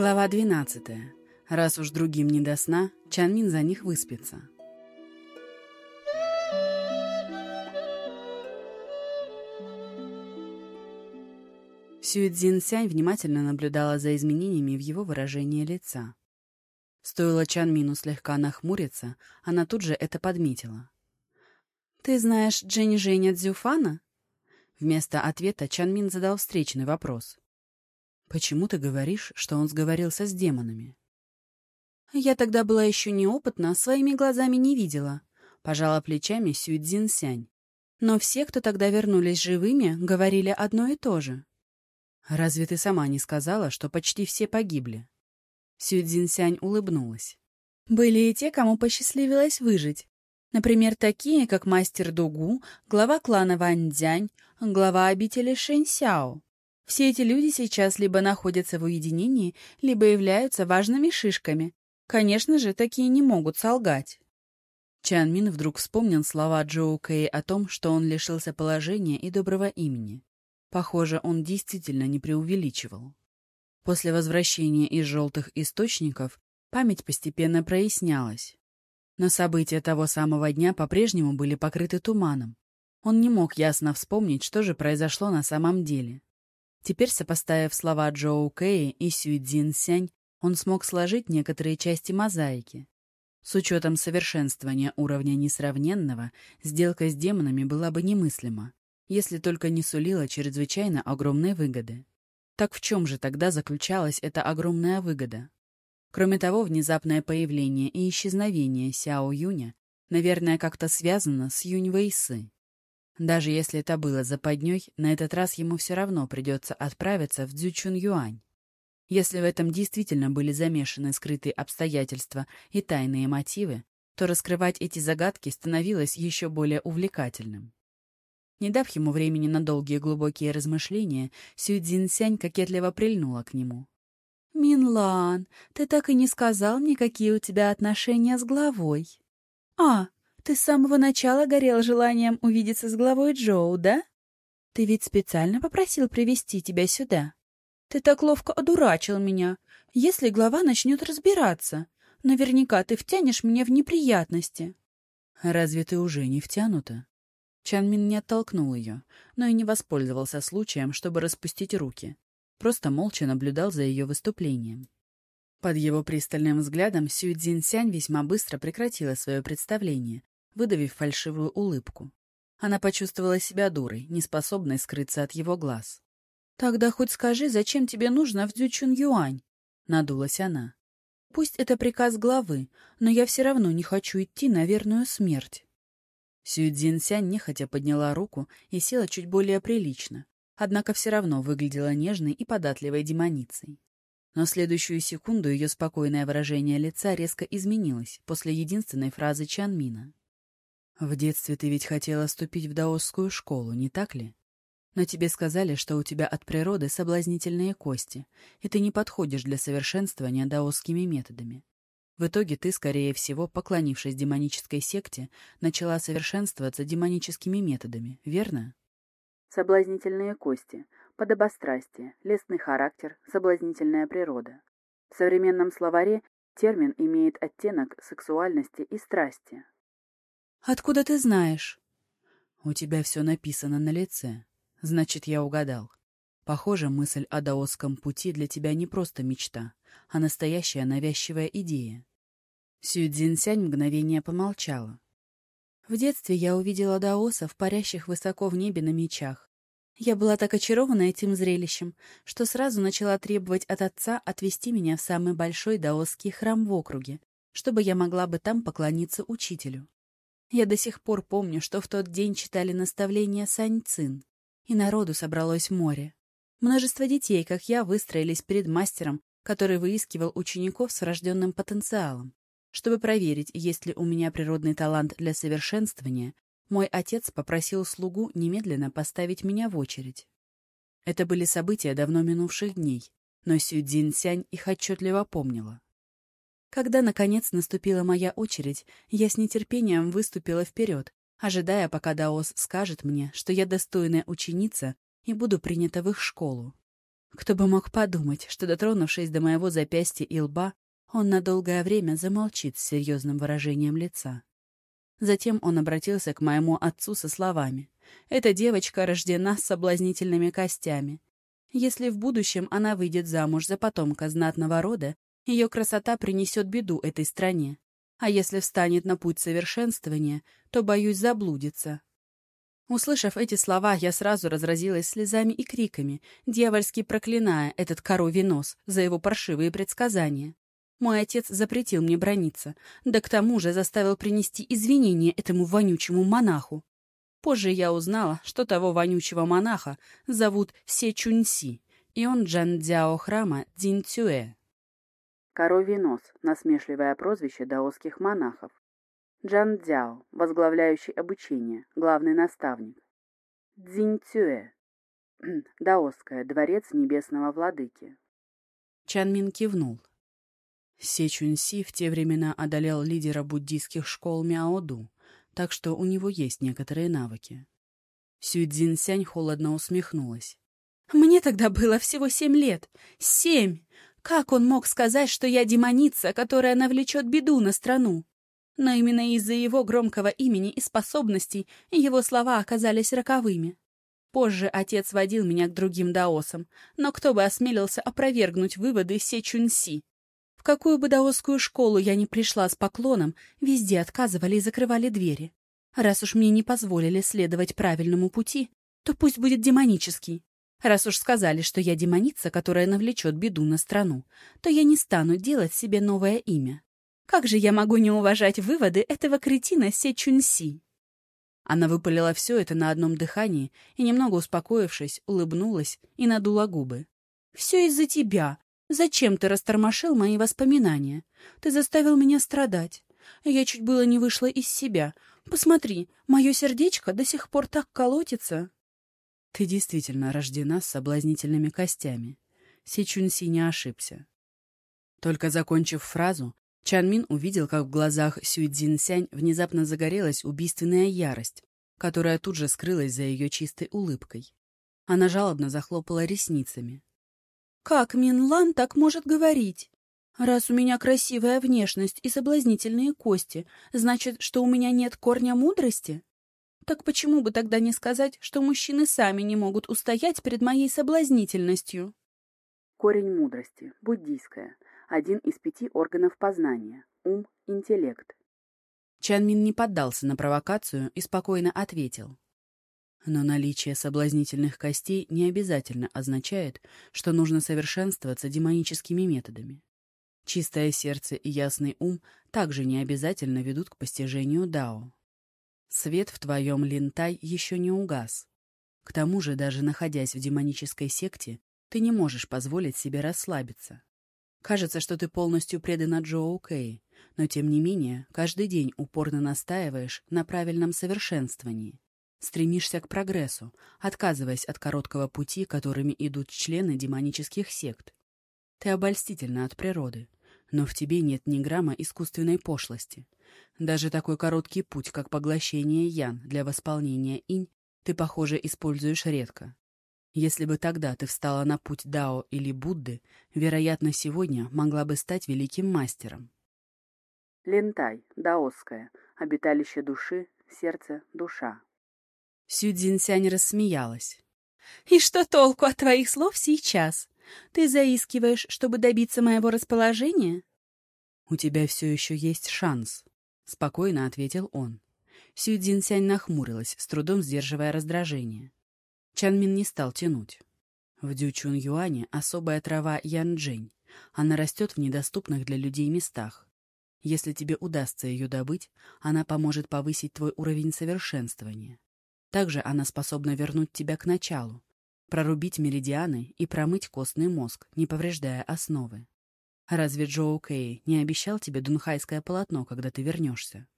Глава 12. Раз уж другим не до сна, Чанмин за них выспится. Сюэцзин Сянь внимательно наблюдала за изменениями в его выражении лица. Стоило Чанмину слегка нахмуриться, она тут же это подметила. «Ты знаешь Джень Женя Цзюфана?» Вместо ответа Чанмин задал встречный вопрос. «Почему ты говоришь, что он сговорился с демонами?» «Я тогда была еще неопытна, своими глазами не видела», — пожала плечами Сюйцзин Сянь. «Но все, кто тогда вернулись живыми, говорили одно и то же». «Разве ты сама не сказала, что почти все погибли?» Сюйцзин Сянь улыбнулась. «Были и те, кому посчастливилось выжить. Например, такие, как мастер Дугу, глава клана Ваньцзянь, глава обители Шэньсяо. Все эти люди сейчас либо находятся в уединении, либо являются важными шишками. Конечно же, такие не могут солгать. Чан Мин вдруг вспомнил слова Джоу Кэй о том, что он лишился положения и доброго имени. Похоже, он действительно не преувеличивал. После возвращения из желтых источников память постепенно прояснялась. Но события того самого дня по-прежнему были покрыты туманом. Он не мог ясно вспомнить, что же произошло на самом деле. Теперь, сопоставив слова Джоу Кэи и Сюй Цзин Сянь, он смог сложить некоторые части мозаики. С учетом совершенствования уровня несравненного, сделка с демонами была бы немыслима, если только не сулила чрезвычайно огромные выгоды. Так в чем же тогда заключалась эта огромная выгода? Кроме того, внезапное появление и исчезновение Сяо Юня, наверное, как-то связано с Юнь Вэйсы. Даже если это было западней, на этот раз ему все равно придется отправиться в Дзючун-Юань. Если в этом действительно были замешаны скрытые обстоятельства и тайные мотивы, то раскрывать эти загадки становилось еще более увлекательным. Не дав ему времени на долгие глубокие размышления, Сюй Цзиньсянь кокетливо прильнула к нему. «Минлан, ты так и не сказал мне, какие у тебя отношения с главой». «А, ты с самого начала горел желанием увидеться с главой Джоу, да? Ты ведь специально попросил привести тебя сюда. Ты так ловко одурачил меня. Если глава начнет разбираться, наверняка ты втянешь меня в неприятности. Разве ты уже не втянута? Чанмин не оттолкнул ее, но и не воспользовался случаем, чтобы распустить руки. Просто молча наблюдал за ее выступлением. Под его пристальным взглядом Сюй Цзиньсянь весьма быстро прекратила свое представление, выдавив фальшивую улыбку. Она почувствовала себя дурой, неспособной скрыться от его глаз. «Тогда хоть скажи, зачем тебе нужно в Дзючун-Юань?» — надулась она. «Пусть это приказ главы, но я все равно не хочу идти на верную смерть». Сюэцзинсянь нехотя подняла руку и села чуть более прилично, однако все равно выглядела нежной и податливой демоницей. Но следующую секунду ее спокойное выражение лица резко изменилось после единственной фразы Чанмина. В детстве ты ведь хотела вступить в даосскую школу, не так ли? Но тебе сказали, что у тебя от природы соблазнительные кости, и ты не подходишь для совершенствования даосскими методами. В итоге ты, скорее всего, поклонившись демонической секте, начала совершенствоваться демоническими методами, верно? Соблазнительные кости, подобострастие, лестный характер, соблазнительная природа. В современном словаре термин имеет оттенок сексуальности и страсти. «Откуда ты знаешь?» «У тебя все написано на лице. Значит, я угадал. Похоже, мысль о даосском пути для тебя не просто мечта, а настоящая навязчивая идея». Цзиньсянь мгновение помолчала. В детстве я увидела даосов, парящих высоко в небе на мечах. Я была так очарована этим зрелищем, что сразу начала требовать от отца отвести меня в самый большой даосский храм в округе, чтобы я могла бы там поклониться учителю. Я до сих пор помню, что в тот день читали наставления Сань Цин, и народу собралось море. Множество детей, как я, выстроились перед мастером, который выискивал учеников с врожденным потенциалом. Чтобы проверить, есть ли у меня природный талант для совершенствования, мой отец попросил слугу немедленно поставить меня в очередь. Это были события давно минувших дней, но Сю Цзиньсянь их отчетливо помнила. Когда, наконец, наступила моя очередь, я с нетерпением выступила вперед, ожидая, пока Даос скажет мне, что я достойная ученица и буду принята в их школу. Кто бы мог подумать, что, дотронувшись до моего запястья и лба, он на долгое время замолчит с серьезным выражением лица. Затем он обратился к моему отцу со словами. «Эта девочка рождена с соблазнительными костями. Если в будущем она выйдет замуж за потомка знатного рода, ее красота принесет беду этой стране. А если встанет на путь совершенствования, то, боюсь, заблудится. Услышав эти слова, я сразу разразилась слезами и криками, дьявольски проклиная этот коровий нос за его паршивые предсказания. Мой отец запретил мне брониться, да к тому же заставил принести извинения этому вонючему монаху. Позже я узнала, что того вонючего монаха зовут Се Чуньси, и он Джан Дзяо храма Дин Цюэ. Коровий нос — насмешливое прозвище даосских монахов. Джан Дзяо, возглавляющий обучение, главный наставник. Цзинь Цюэ, даосская, дворец небесного владыки. Чан Мин кивнул. Се Чуньси в те времена одолел лидера буддийских школ Мяоду, так что у него есть некоторые навыки. Сюй Цзиньсянь холодно усмехнулась. «Мне тогда было всего семь лет. Семь! Как он мог сказать, что я демоница, которая навлечет беду на страну? но именно из-за его громкого имени и способностей его слова оказались роковыми. Позже отец водил меня к другим даосам, но кто бы осмелился опровергнуть выводы Се Чунси? В какую бы даосскую школу я ни пришла с поклоном, везде отказывали и закрывали двери. Раз уж мне не позволили следовать правильному пути, то пусть будет демонический. Раз уж сказали, что я демоница, которая навлечет беду на страну, то я не стану делать себе новое имя. Как же я могу не уважать выводы этого кретина Се Чунси? Она выпалила все это на одном дыхании и, немного успокоившись, улыбнулась и надула губы. «Все из-за тебя. Зачем ты растормошил мои воспоминания? Ты заставил меня страдать. Я чуть было не вышла из себя. Посмотри, мое сердечко до сих пор так колотится». «Ты действительно рождена с соблазнительными костями». Си Чунси не ошибся. Только закончив фразу, Чан увидел, как в глазах Сюй Цзиньсянь внезапно загорелась убийственная ярость, которая тут же скрылась за ее чистой улыбкой. Она жалобно захлопала ресницами. «Как Мин Лан так может говорить? Раз у меня красивая внешность и соблазнительные кости, значит, что у меня нет корня мудрости? Так почему бы тогда не сказать, что мужчины сами не могут устоять перед моей соблазнительностью?» Корень мудрости, буддийская — один из пяти органов познания – ум, интеллект. Чанмин не поддался на провокацию и спокойно ответил. Но наличие соблазнительных костей не обязательно означает, что нужно совершенствоваться демоническими методами. Чистое сердце и ясный ум также не обязательно ведут к постижению Дао. Свет в твоем линтай еще не угас. К тому же, даже находясь в демонической секте, ты не можешь позволить себе расслабиться. Кажется, что ты полностью предана Джоу Кэй, но тем не менее каждый день упорно настаиваешь на правильном совершенствовании. Стремишься к прогрессу, отказываясь от короткого пути, которыми идут члены демонических сект. Ты обольстительна от природы, но в тебе нет ни грамма искусственной пошлости. Даже такой короткий путь, как поглощение ян для восполнения инь, ты, похоже, используешь редко. Если бы тогда ты встала на путь Дао или Будды, вероятно, сегодня могла бы стать великим мастером. Лентай, даосская, обиталище души, сердце, душа. Сюдзинсянь рассмеялась. «И что толку от твоих слов сейчас? Ты заискиваешь, чтобы добиться моего расположения?» «У тебя все еще есть шанс», — спокойно ответил он. Сюдзинсянь нахмурилась, с трудом сдерживая раздражение. Чанмин не стал тянуть. В Дючун-Юане особая трава янджень. Она растет в недоступных для людей местах. Если тебе удастся ее добыть, она поможет повысить твой уровень совершенствования. Также она способна вернуть тебя к началу, прорубить меридианы и промыть костный мозг, не повреждая основы. Разве Джоу Кэй не обещал тебе дунхайское полотно, когда ты вернешься?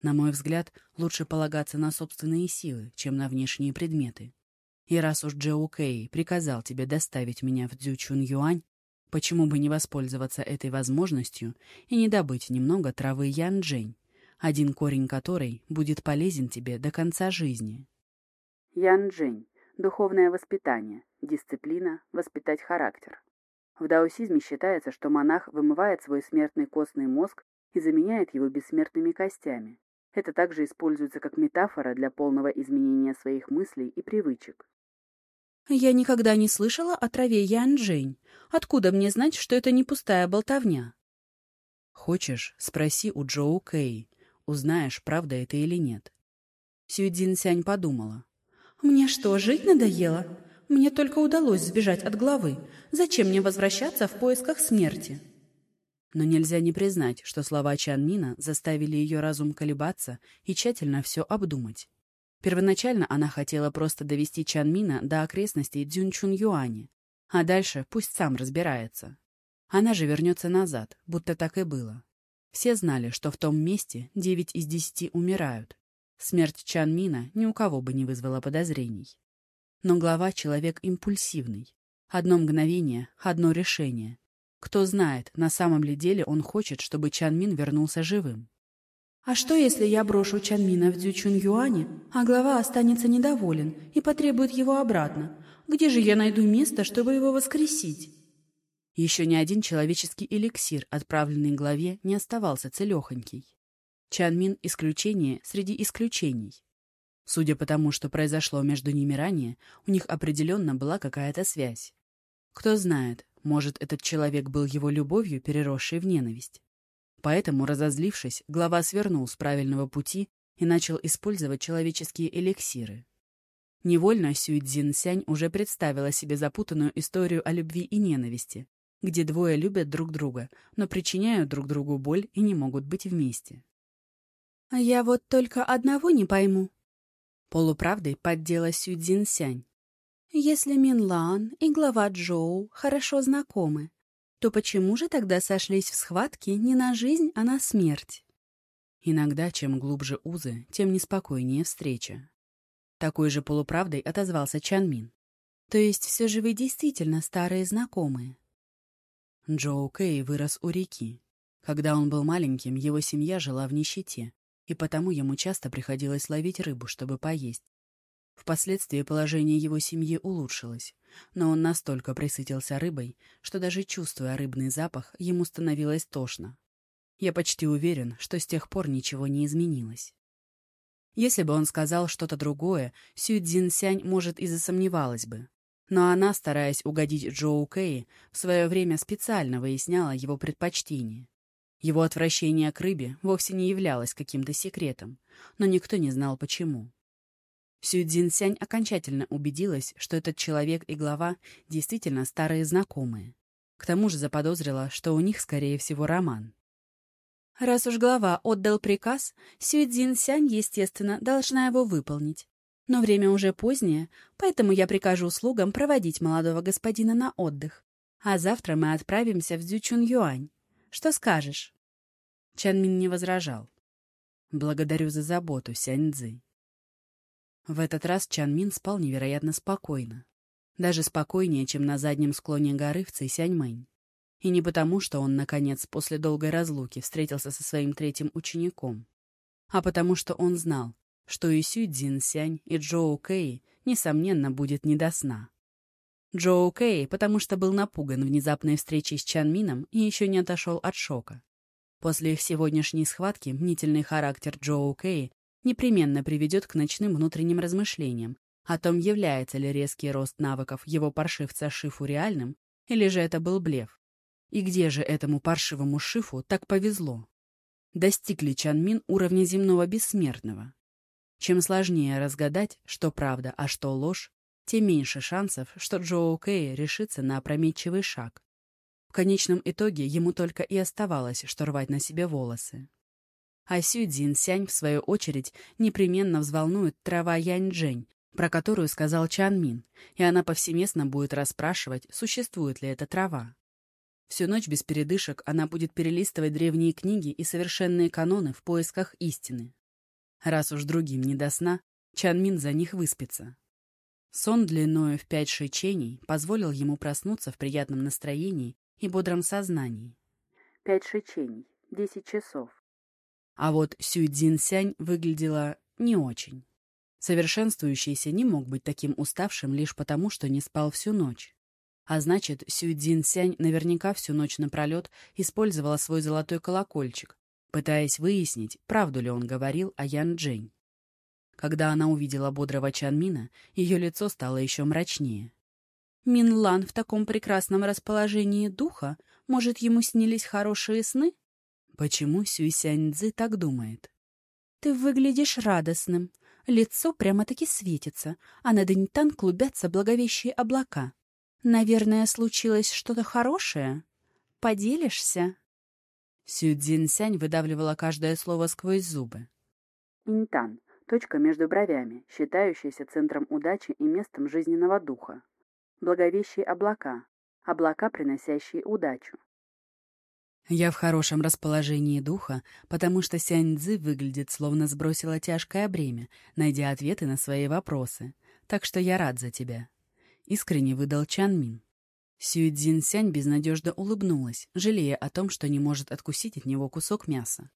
На мой взгляд, лучше полагаться на собственные силы, чем на внешние предметы. И раз уж Джоу Кэй приказал тебе доставить меня в Дзючун Юань, почему бы не воспользоваться этой возможностью и не добыть немного травы Янджень, один корень которой будет полезен тебе до конца жизни? Янджень — духовное воспитание, дисциплина, воспитать характер. В даосизме считается, что монах вымывает свой смертный костный мозг и заменяет его бессмертными костями. Это также используется как метафора для полного изменения своих мыслей и привычек. «Я никогда не слышала о траве Янджень. Откуда мне знать, что это не пустая болтовня?» «Хочешь, спроси у Джоу Кэй. Узнаешь, правда это или нет». Сюэдзин Сянь подумала. «Мне что, жить надоело? Мне только удалось сбежать от главы. Зачем мне возвращаться в поисках смерти?» Но нельзя не признать, что слова Чанмина заставили ее разум колебаться и тщательно все обдумать. Первоначально она хотела просто довести Чанмина до окрестностей Дзюнчун-Юани, а дальше пусть сам разбирается. Она же вернется назад, будто так и было. Все знали, что в том месте девять из десяти умирают. Смерть Чанмина ни у кого бы не вызвала подозрений. Но глава — человек импульсивный. Одно мгновение, одно решение. Кто знает, на самом ли деле он хочет, чтобы Чанмин вернулся живым. А что, если я брошу Чанмина в Дзючун-Юане, а глава останется недоволен и потребует его обратно? Где же я найду место, чтобы его воскресить? Еще ни один человеческий эликсир, отправленный главе, не оставался целехонький. Чанмин — исключение среди исключений. Судя по тому, что произошло между ними ранее, у них определенно была какая-то связь. Кто знает, может, этот человек был его любовью, переросшей в ненависть. Поэтому, разозлившись, глава свернул с правильного пути и начал использовать человеческие эликсиры. Невольно Сюйцзин Сянь уже представила себе запутанную историю о любви и ненависти, где двое любят друг друга, но причиняют друг другу боль и не могут быть вместе. «А я вот только одного не пойму», — полуправдой поддела Сюйцзин Сянь. «Если Минлан и глава Джоу хорошо знакомы, то почему же тогда сошлись в схватке не на жизнь, а на смерть? Иногда, чем глубже узы, тем неспокойнее встреча. Такой же полуправдой отозвался Чанмин. То есть все же вы действительно старые знакомые? Джоу Кэй вырос у реки. Когда он был маленьким, его семья жила в нищете, и потому ему часто приходилось ловить рыбу, чтобы поесть. Впоследствии положение его семьи улучшилось, но он настолько присытился рыбой, что даже чувствуя рыбный запах, ему становилось тошно. Я почти уверен, что с тех пор ничего не изменилось. Если бы он сказал что-то другое, Сю Цзинсянь, может, и засомневалась бы. Но она, стараясь угодить Джоу Кэй, в свое время специально выясняла его предпочтение. Его отвращение к рыбе вовсе не являлось каким-то секретом, но никто не знал почему. Сюдзин Сянь окончательно убедилась, что этот человек и глава действительно старые знакомые. К тому же заподозрила, что у них, скорее всего, роман. Раз уж глава отдал приказ, Сюдзин Сянь, естественно, должна его выполнить. Но время уже позднее, поэтому я прикажу слугам проводить молодого господина на отдых. А завтра мы отправимся в Дзючун-Юань. Что скажешь?» Чанмин не возражал. «Благодарю за заботу, Сянь. В этот раз Чан Мин спал невероятно спокойно. Даже спокойнее, чем на заднем склоне горы в Цисяньмэнь. И не потому, что он, наконец, после долгой разлуки встретился со своим третьим учеником, а потому что он знал, что и Сю Цзинсянь, и Джоу Кэй, несомненно, будет не до сна. Джоу Кэй, потому что был напуган внезапной встречей с Чан Мином и еще не отошел от шока. После их сегодняшней схватки мнительный характер Джоу Кэй непременно приведет к ночным внутренним размышлениям о том, является ли резкий рост навыков его паршивца Шифу реальным, или же это был блеф. И где же этому паршивому Шифу так повезло? Достиг ли Чанмин уровня земного бессмертного? Чем сложнее разгадать, что правда, а что ложь, тем меньше шансов, что Джоу Кэй решится на опрометчивый шаг. В конечном итоге ему только и оставалось, что рвать на себе волосы. А Сю Сянь, в свою очередь, непременно взволнует трава Янь-Джень, про которую сказал Чан Мин, и она повсеместно будет расспрашивать, существует ли эта трава. Всю ночь без передышек она будет перелистывать древние книги и совершенные каноны в поисках истины. Раз уж другим не до сна, Чан Мин за них выспится. Сон длиною в пять шичений позволил ему проснуться в приятном настроении и бодром сознании. Пять шичений, десять часов. А вот Сюй Цзинсянь выглядела не очень. Совершенствующийся не мог быть таким уставшим лишь потому, что не спал всю ночь. А значит, Сюй Сянь наверняка всю ночь напролет использовала свой золотой колокольчик, пытаясь выяснить, правду ли он говорил о Ян Джень. Когда она увидела бодрого Чанмина, ее лицо стало еще мрачнее. «Мин Лан в таком прекрасном расположении духа? Может, ему снились хорошие сны?» Почему Сюй Сянь Цзы так думает? «Ты выглядишь радостным. Лицо прямо-таки светится, а над Интан клубятся благовещие облака. Наверное, случилось что-то хорошее? Поделишься?» Сю Цзиньсянь выдавливала каждое слово сквозь зубы. Интан — точка между бровями, считающаяся центром удачи и местом жизненного духа. Благовещие облака — облака, приносящие удачу. Я в хорошем расположении духа, потому что Сянь Цзы выглядит, словно сбросила тяжкое бремя, найдя ответы на свои вопросы. Так что я рад за тебя. Искренне выдал Чан Мин. Сюй Цзин Сянь безнадежно улыбнулась, жалея о том, что не может откусить от него кусок мяса.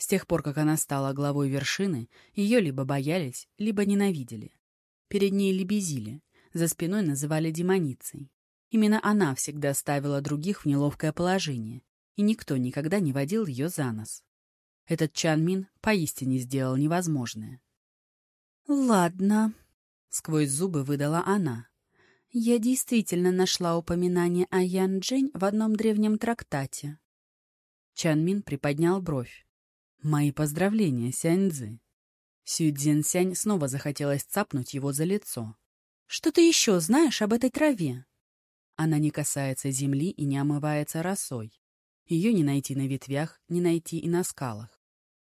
С тех пор, как она стала главой вершины, ее либо боялись, либо ненавидели. Перед ней лебезили, за спиной называли демоницей. Именно она всегда ставила других в неловкое положение, и никто никогда не водил ее за нос. Этот Чан Мин поистине сделал невозможное. «Ладно», — сквозь зубы выдала она. «Я действительно нашла упоминание о Ян Джень в одном древнем трактате». Чан Мин приподнял бровь. «Мои поздравления, Сянь Цзы». Сю Цзин Сянь снова захотелось цапнуть его за лицо. «Что ты еще знаешь об этой траве?» Она не касается земли и не омывается росой. Ее не найти на ветвях, не найти и на скалах.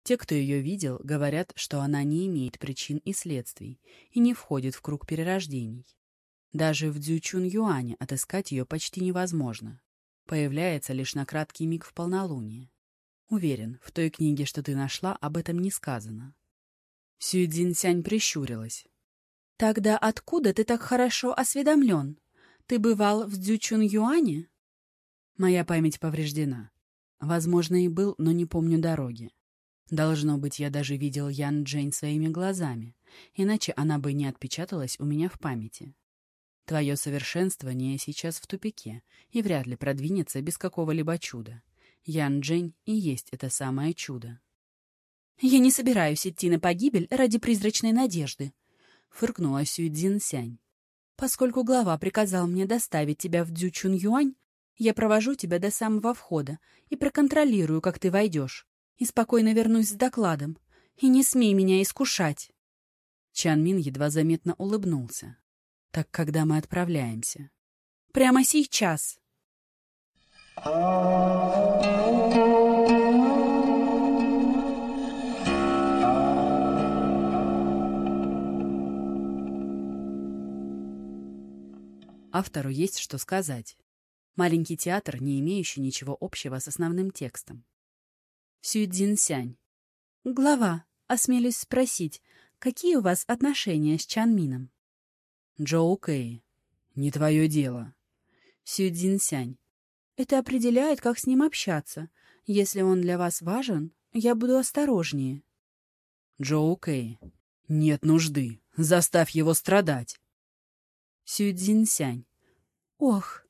Те, кто ее видел, говорят, что она не имеет причин и следствий и не входит в круг перерождений. Даже в Дзючун Юане отыскать ее почти невозможно. Появляется лишь на краткий миг в полнолуние. Уверен, в той книге, что ты нашла, об этом не сказано. Сюйдзин Сянь прищурилась. «Тогда откуда ты так хорошо осведомлен? Ты бывал в Дзючун Юане?» Моя память повреждена. Возможно, и был, но не помню дороги. Должно быть, я даже видел Ян Джейн своими глазами, иначе она бы не отпечаталась у меня в памяти. Твое совершенствование сейчас в тупике и вряд ли продвинется без какого-либо чуда. Ян Джейн и есть это самое чудо. «Я не собираюсь идти на погибель ради призрачной надежды», — фыркнула Сюй Цзин Сянь. «Поскольку глава приказал мне доставить тебя в Дзючун Юань, я провожу тебя до самого входа и проконтролирую, как ты войдешь. И спокойно вернусь с докладом. И не смей меня искушать. Чан Мин едва заметно улыбнулся. Так когда мы отправляемся? Прямо сейчас. Автору есть что сказать. Маленький театр, не имеющий ничего общего с основным текстом. Сюйдзин Сянь. Глава, осмелюсь спросить, какие у вас отношения с Чанмином? Джоу Кэй. Не твое дело. Сюйдзин Сянь. Это определяет, как с ним общаться. Если он для вас важен, я буду осторожнее. Джоу Кэй. Нет нужды. Заставь его страдать. Сюйдзин Сянь. Ох,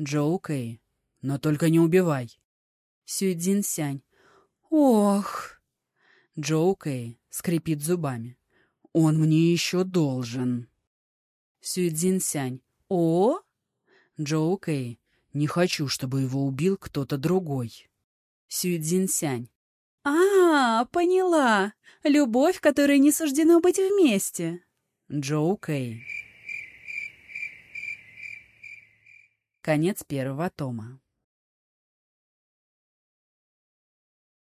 Джоу Кэй. Но только не убивай. Сюйдзин Сянь. Ох. Джоу Кэй скрипит зубами. Он мне еще должен. Сюйдзин Сянь. О? Джоу Кэй. Не хочу, чтобы его убил кто-то другой. Сюйдзин Сянь. А, поняла. Любовь, которой не суждено быть вместе. Джоу Кэй. Конец первого тома.